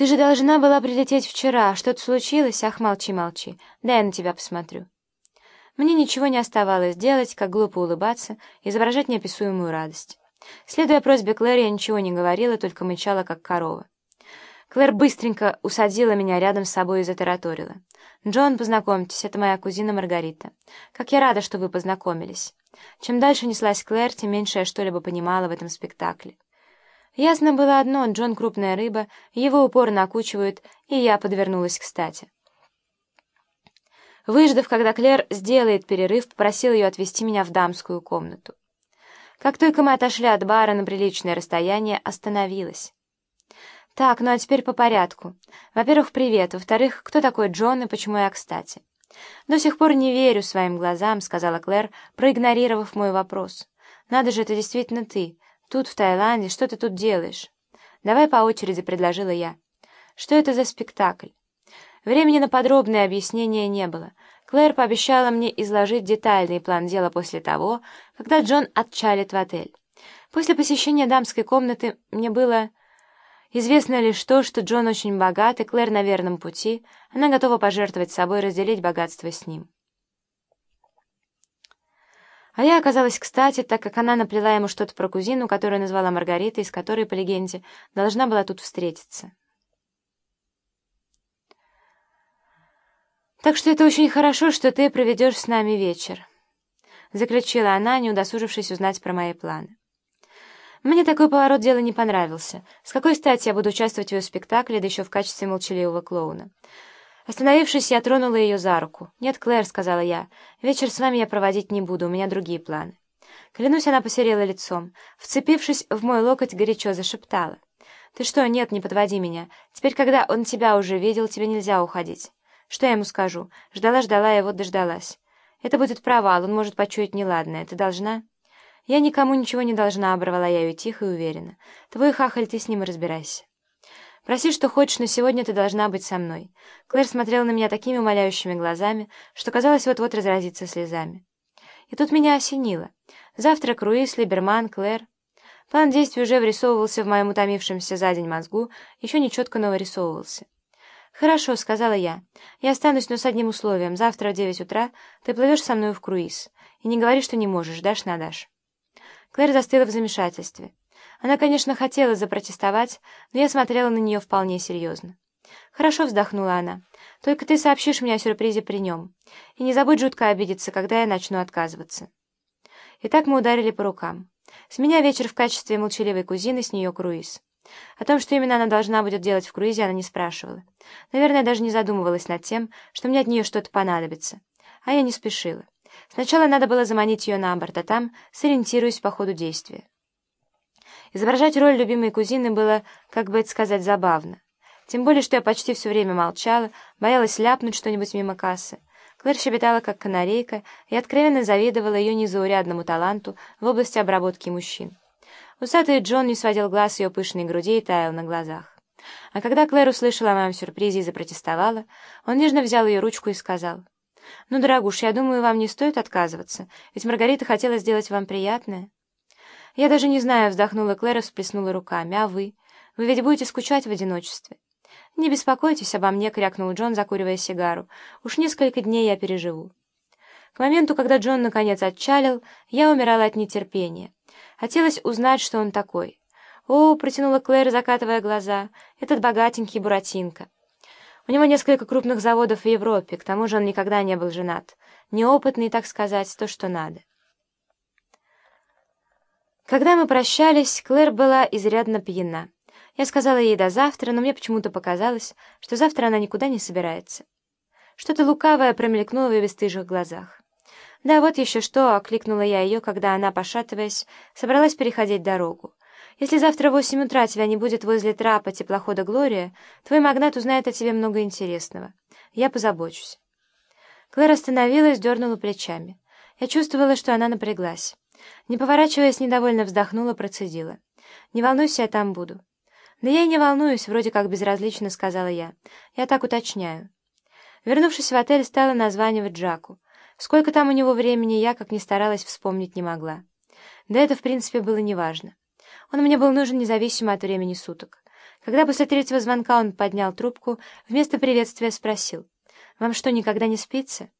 «Ты же должна была прилететь вчера. Что-то случилось? Ах, молчи, молчи. Дай я на тебя посмотрю». Мне ничего не оставалось делать, как глупо улыбаться, изображать неописуемую радость. Следуя просьбе Клэр, я ничего не говорила, только мычала, как корова. Клэр быстренько усадила меня рядом с собой и затараторила. «Джон, познакомьтесь, это моя кузина Маргарита. Как я рада, что вы познакомились». Чем дальше неслась Клэр, тем меньше я что-либо понимала в этом спектакле. Ясно было одно, Джон — крупная рыба, его упорно окучивают, и я подвернулась кстати. Выждав, когда Клэр сделает перерыв, попросил ее отвезти меня в дамскую комнату. Как только мы отошли от бара на приличное расстояние, остановилась. Так, ну а теперь по порядку. Во-первых, привет. Во-вторых, кто такой Джон и почему я кстати? До сих пор не верю своим глазам, сказала Клэр, проигнорировав мой вопрос. Надо же, это действительно ты. Тут, в Таиланде, что ты тут делаешь? Давай по очереди, предложила я. Что это за спектакль? Времени на подробное объяснение не было. Клэр пообещала мне изложить детальный план дела после того, когда Джон отчалит в отель. После посещения дамской комнаты мне было известно лишь то, что Джон очень богат, и Клэр на верном пути, она готова пожертвовать собой и разделить богатство с ним. А я оказалась кстати, так как она наплела ему что-то про кузину, которую назвала Маргаритой, с которой, по легенде, должна была тут встретиться. «Так что это очень хорошо, что ты проведешь с нами вечер», — заключила она, не удосужившись узнать про мои планы. Мне такой поворот дела не понравился. С какой стати я буду участвовать в ее спектакле, да еще в качестве молчаливого клоуна? Остановившись, я тронула ее за руку. «Нет, Клэр», — сказала я, — «вечер с вами я проводить не буду, у меня другие планы». Клянусь, она посерела лицом. Вцепившись в мой локоть, горячо зашептала. «Ты что, нет, не подводи меня. Теперь, когда он тебя уже видел, тебе нельзя уходить». Что я ему скажу? Ждала-ждала и вот дождалась. Это будет провал, он может почуять неладное. Ты должна? Я никому ничего не должна, оборвала я ее тихо и уверенно. Твой хахаль, ты с ним разбирайся. Проси, что хочешь, но сегодня ты должна быть со мной. Клэр смотрела на меня такими умоляющими глазами, что казалось вот-вот разразиться слезами. И тут меня осенило. Завтра круиз, Либерман, Клэр. План действий уже врисовывался в моем утомившемся за день мозгу, еще нечетко, но вырисовывался. «Хорошо», — сказала я. «Я останусь, но с одним условием. Завтра в девять утра ты плывешь со мной в круиз. И не говори, что не можешь, дашь на дашь». Клэр застыла в замешательстве. Она, конечно, хотела запротестовать, но я смотрела на нее вполне серьезно. «Хорошо», — вздохнула она. «Только ты сообщишь мне о сюрпризе при нем. И не забудь жутко обидеться, когда я начну отказываться». Итак, мы ударили по рукам. С меня вечер в качестве молчаливой кузины, с нее круиз. О том, что именно она должна будет делать в круизе, она не спрашивала. Наверное, даже не задумывалась над тем, что мне от нее что-то понадобится. А я не спешила. Сначала надо было заманить ее на борт, а там сориентируюсь по ходу действия. Изображать роль любимой кузины было, как бы это сказать, забавно. Тем более, что я почти все время молчала, боялась ляпнуть что-нибудь мимо кассы. Клэр щебетала, как канарейка, и откровенно завидовала ее незаурядному таланту в области обработки мужчин. Усатый Джон не сводил глаз ее пышной груди и таял на глазах. А когда Клэр услышала о моем сюрпризе и запротестовала, он нежно взял ее ручку и сказал, «Ну, дорогуш, я думаю, вам не стоит отказываться, ведь Маргарита хотела сделать вам приятное». «Я даже не знаю», — вздохнула Клэр и всплеснула руками, «а вы? Вы ведь будете скучать в одиночестве». «Не беспокойтесь обо мне», — крякнул Джон, закуривая сигару. «Уж несколько дней я переживу». К моменту, когда Джон наконец отчалил, я умирала от нетерпения. Хотелось узнать, что он такой. «О!» — протянула Клэр, закатывая глаза. «Этот богатенький Буратинка. У него несколько крупных заводов в Европе, к тому же он никогда не был женат. Неопытный, так сказать, то, что надо». Когда мы прощались, Клэр была изрядно пьяна. Я сказала ей до завтра, но мне почему-то показалось, что завтра она никуда не собирается. Что-то лукавое промелькнуло в ее бесстыжих глазах. «Да вот еще что!» — окликнула я ее, когда она, пошатываясь, собралась переходить дорогу. «Если завтра в восемь утра тебя не будет возле трапа теплохода «Глория», твой магнат узнает о тебе много интересного. Я позабочусь». Клэр остановилась, дернула плечами. Я чувствовала, что она напряглась. Не поворачиваясь, недовольно вздохнула, процедила. «Не волнуйся, я там буду». «Да я и не волнуюсь», — вроде как безразлично сказала я. «Я так уточняю». Вернувшись в отель, стала названивать Джаку. Сколько там у него времени, я, как ни старалась, вспомнить не могла. Да это, в принципе, было неважно. Он мне был нужен независимо от времени суток. Когда после третьего звонка он поднял трубку, вместо приветствия спросил, «Вам что, никогда не спится?»